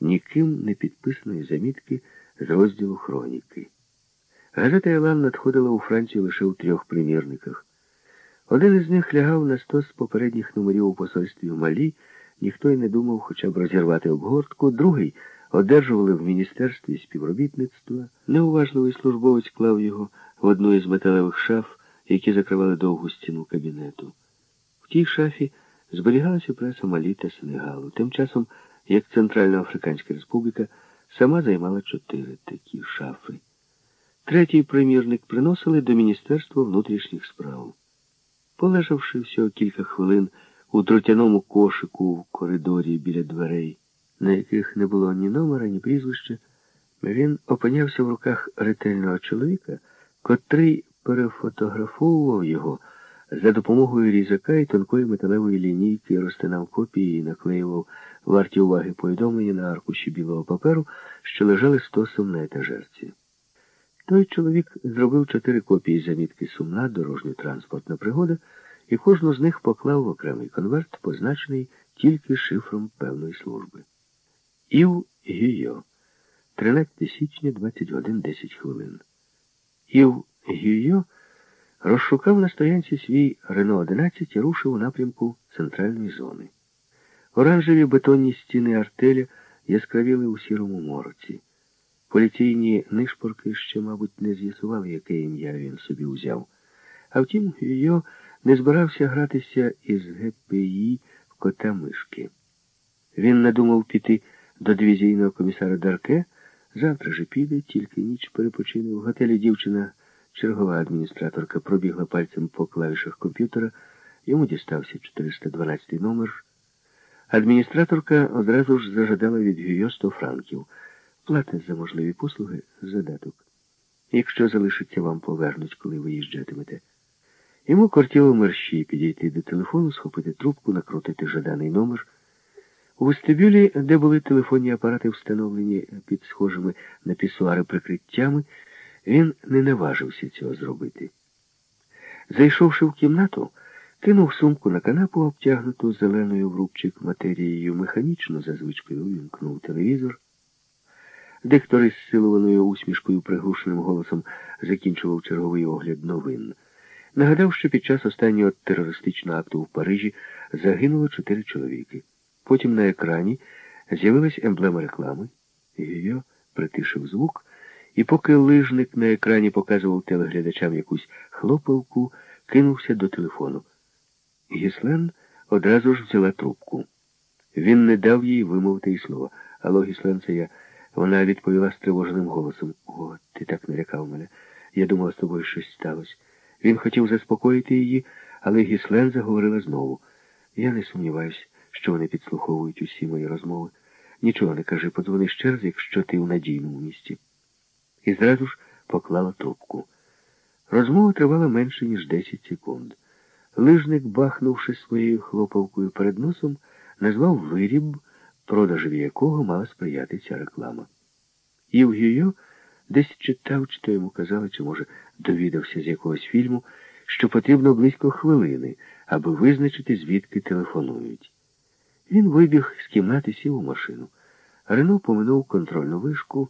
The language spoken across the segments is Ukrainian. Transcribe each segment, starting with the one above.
ніким не підписаної замітки з розділу хроніки. Газета Елан надходила у Францію лише у трьох примірниках. Один із них лягав на стос попередніх номерів у посольстві в Малі, ніхто й не думав хоча б розірвати обгортку, другий одержували в міністерстві співробітництва. Неуважливий службовець клав його в одну із металевих шаф, які закривали довгу стіну кабінету. В тій шафі зберігалася преса Малі та Сенегалу. Тим часом, як Центральна Африканська Республіка сама займала чотири такі шафи. Третій примірник приносили до Міністерства внутрішніх справ. Полежавши всього кілька хвилин у дротяному кошику в коридорі біля дверей, на яких не було ні номера, ні прізвища, він опинявся в руках ретельного чоловіка, котрий перефотографовував його за допомогою різака і тонкої металевої лінійки, розтинав копії і наклеював варті уваги повідомлення на аркуші білого паперу, що лежали стосом на етажерці. Той чоловік зробив чотири копії замітки сумна, дорожньо-транспортна пригода, і кожну з них поклав в окремий конверт, позначений тільки шифром певної служби. Ів Гюйо, 13 січня, 20 годин 10 хвилин. Ів Гюйо розшукав на стоянці свій Рено 11 і рушив у напрямку центральної зони. Оранжеві бетонні стіни артеля яскравіли у сірому мороці. Поліційні нишпорки ще, мабуть, не з'ясували, яке ім'я він собі узяв. А втім, Гюйо не збирався гратися із ГПІ в кота мишки. Він надумав піти до дивізійного комісара Дарке. Завтра же піде, тільки ніч перепочине. В готелі дівчина, чергова адміністраторка, пробігла пальцем по клавішах комп'ютера. Йому дістався 412 номер. Адміністраторка одразу ж зажадала від Гюйо 100 франків. Плата за можливі послуги задаток. Якщо залишиться, вам повернуть, коли виїжджатимете. Йому кортіло мерщій підійти до телефону, схопити трубку, накрутити жаданий номер. У вестибюлі, де були телефонні апарати, встановлені під схожими на пісуари прикриттями, він не наважився цього зробити. Зайшовши в кімнату, кинув сумку на канапу, обтягнуту зеленою в рубчик матерією, механічно за звичкою увімкнув телевізор. Диктор із силованою усмішкою приглушеним голосом закінчував черговий огляд новин. Нагадав, що під час останнього терористичного акту в Парижі загинуло чотири чоловіки. Потім на екрані з'явилась емблема реклами. Йо притишив звук, і поки лижник на екрані показував телеглядачам якусь хлопавку, кинувся до телефону. Гіслен одразу ж взяла трубку. Він не дав їй вимовити й слова. Алло, Гіслен, це я. Вона відповіла стривоженим голосом. О, ти так налякав мене. Я думала, з тобою щось сталося. Він хотів заспокоїти її, але Гіслен заговорила знову. Я не сумніваюся, що вони підслуховують усі мої розмови. Нічого не кажи, подзвони ще раз, якщо ти у надійному місці. І зразу ж поклала трубку. Розмова тривала менше, ніж 10 секунд. Лижник, бахнувши своєю хлопавкою перед носом, назвав виріб, продажеві якого мала сприяти ця реклама. Гюйо десь читав, чи то йому казали, чи, може, довідався з якогось фільму, що потрібно близько хвилини, аби визначити, звідки телефонують. Він вибіг з кімнати, сів у машину. Рено поминув контрольну вишку,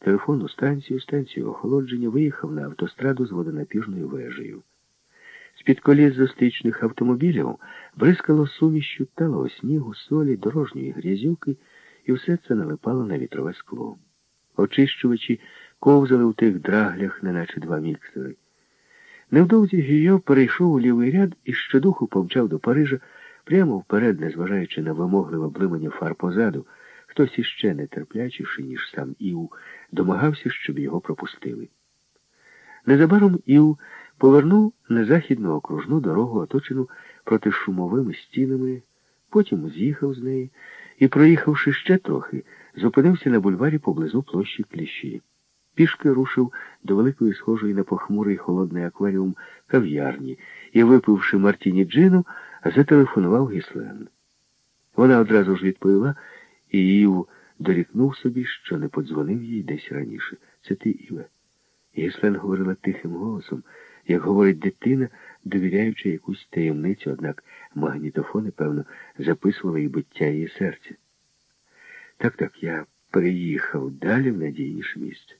телефонну станцію, станцію охолодження, виїхав на автостраду з водонапірною вежею. З-під коліс зустрічних автомобілів бризкало сумішю талого снігу, солі, дорожньої грязюки, і все це налипало на вітрове скло. Очищувачі ковзали у тих драглях, неначе два міксери. Невдовзі Гійо перейшов у лівий ряд і щодуху помчав до Парижа, прямо вперед, незважаючи на вимогливе блимання фар позаду, хтось іще нетерплячіший, ніж сам Іу, домагався, щоб його пропустили. Незабаром Іу повернув на західну окружну дорогу, оточену протишумовими стінами, потім з'їхав з неї і, проїхавши ще трохи, зупинився на бульварі поблизу площі кліщі. Пішки рушив до великої схожої на похмурий холодний акваріум кав'ярні і, випивши Мартіні Джину, зателефонував Гіслен. Вона одразу ж відповіла, і Ів дорікнув собі, що не подзвонив їй десь раніше. Це ти, Іве. Гіслен говорила тихим голосом, як говорить дитина, довіряючи якусь таємницю, однак магнітофони, певно, записували і биття її серця. Так, так, я переїхав далі в надійніше місце.